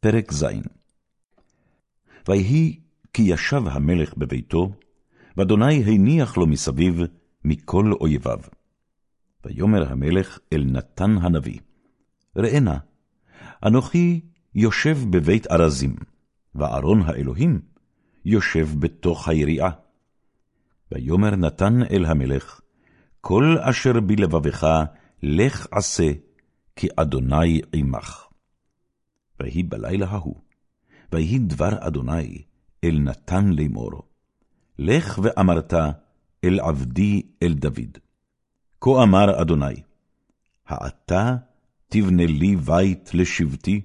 פרק ז. ויהי כי ישב המלך בביתו, ואדוני הניח לו מסביב מכל אויביו. ויאמר המלך אל נתן הנביא, ראה נא, אנוכי יושב בבית ארזים, וארון האלוהים יושב בתוך היריעה. ויאמר נתן אל המלך, כל אשר בלבבך, לך עשה, כי אדוני עמך. ויהי בלילה ההוא, ויהי דבר אדוני אל נתן לאמור, לך ואמרת אל עבדי אל דוד. כה אמר אדוני, העתה תבנה לי בית לשבטי?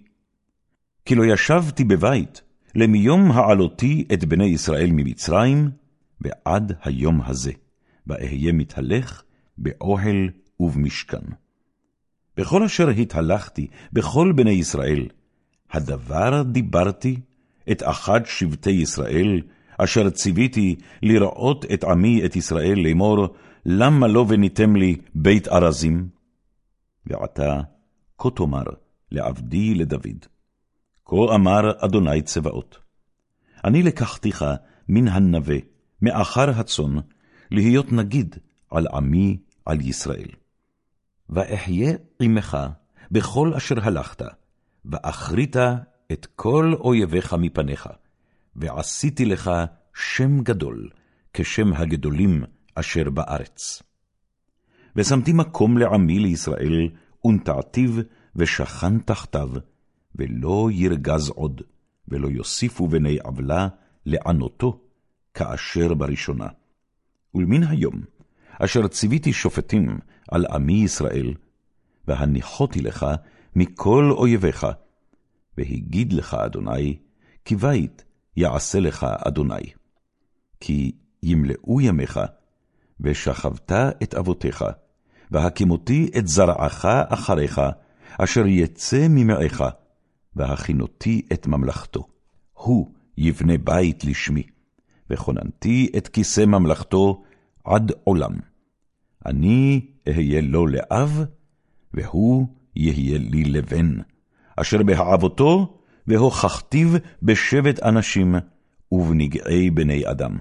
כי לא ישבתי בבית, למיום העלותי את בני ישראל ממצרים, ועד היום הזה, ואהיה מתהלך באוהל ובמשכן. בכל אשר התהלכתי, בכל בני ישראל, הדבר דיברתי את אחד שבטי ישראל, אשר ציוויתי לראות את עמי את ישראל לאמור, למה לא וניתם לי בית ארזים? ועתה, כה תאמר לעבדי לדוד, כה אמר אדוני צבאות, אני לקחתיך מן הנווה, מאחר הצאן, להיות נגיד על עמי, על ישראל. ואחיה עמך בכל אשר הלכת, ואחרית את כל אויביך מפניך, ועשיתי לך שם גדול, כשם הגדולים אשר בארץ. ושמתי מקום לעמי לישראל, ונטעתיו, ושכן תחתיו, ולא ירגז עוד, ולא יוסיפו בני עוולה לענותו, כאשר בראשונה. ולמן היום, אשר ציוויתי שופטים על עמי ישראל, והניחותי לך מכל אויביך, והגיד לך אדוני, כי בית יעשה לך אדוני. כי ימלאו ימיך, ושכבת את אבותיך, והקימותי את זרעך אחריך, אשר יצא ממעיך, והכינותי את ממלכתו. הוא יבנה בית לשמי, וכוננתי את כיסא ממלכתו עד עולם. אני אהיה לו לאב, והוא יהיה לי לבן, אשר בהעבותו והוכחתיו בשבט אנשים ובנגעי בני אדם.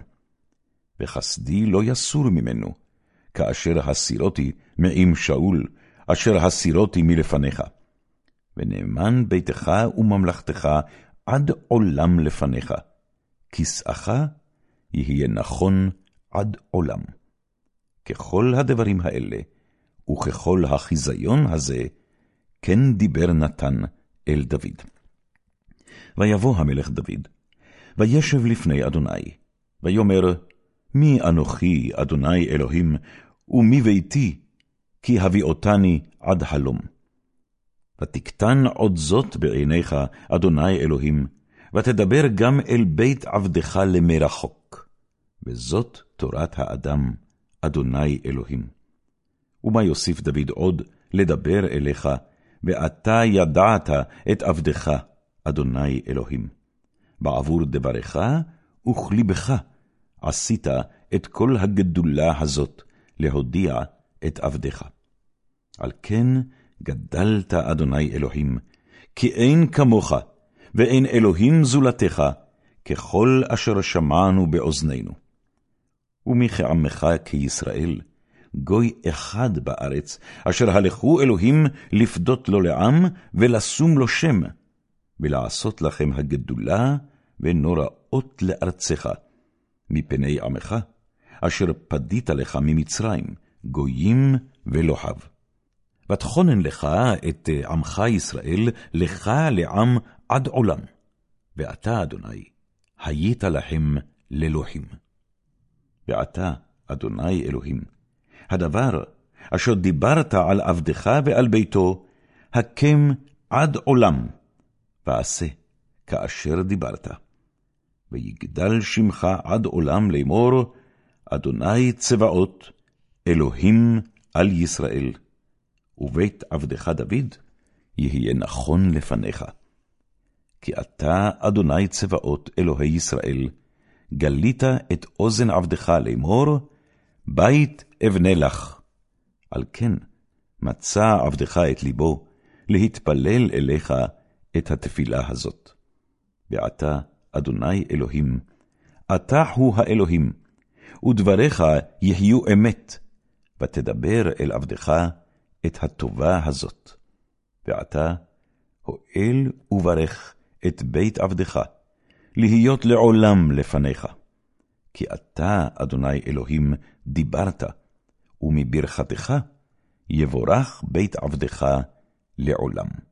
וחסדי לא יסור ממנו, כאשר הסירותי מעם שאול, אשר הסירותי מלפניך. ונאמן ביתך וממלכתך עד עולם לפניך, כסאך יהיה נכון עד עולם. ככל הדברים האלה, וככל החיזיון הזה, כן דיבר נתן אל דוד. ויבוא המלך דוד, וישב לפני אדוני, ויאמר, מי אנוכי, אדוני אלוהים, ומי ביתי, כי הביאותני עד הלום. ותקטן עוד זאת בעיניך, אדוני אלוהים, ותדבר גם אל בית עבדך למרחוק. וזאת תורת האדם, אדוני אלוהים. ומה יוסיף דוד עוד לדבר אליך, ואתה ידעת את עבדך, אדוני אלוהים. בעבור דברך וכליבך עשית את כל הגדולה הזאת, להודיע את עבדך. על כן גדלת, אדוני אלוהים, כי אין כמוך, ואין אלוהים זולתך, ככל אשר שמענו באוזנינו. ומכעמך כישראל, גוי אחד בארץ, אשר הלכו אלוהים לפדות לו לעם, ולשום לו שם, ולעשות לכם הגדולה ונוראות לארצך, מפני עמך, אשר פדית לך ממצרים, גויים ולוחב. ותכונן לך את עמך ישראל, לך לעם עד עולם. ואתה, אדוני, היית להם ללוחים. ועתה, אדוני אלוהים, הדבר אשר דיברת על עבדך ועל ביתו, הקם עד עולם, ועשה כאשר דיברת. ויגדל שמך עד עולם לאמור, אדוני צבאות, אלוהים על ישראל, ובית עבדך דוד יהיה נכון לפניך. כי אתה, אדוני צבאות, אלוהי ישראל, גלית את אוזן עבדך לאמור, בית אבנה לך. על כן מצא עבדך את ליבו, להתפלל אליך את התפילה הזאת. ועתה, אדוני אלוהים, אתה הוא האלוהים, ודבריך יהיו אמת, ותדבר אל עבדך את הטובה הזאת. ועתה, הואל וברך את בית עבדך, להיות לעולם לפניך. כי אתה, אדוני אלוהים, דיברת, ומברכתך יבורך בית עבדך לעולם.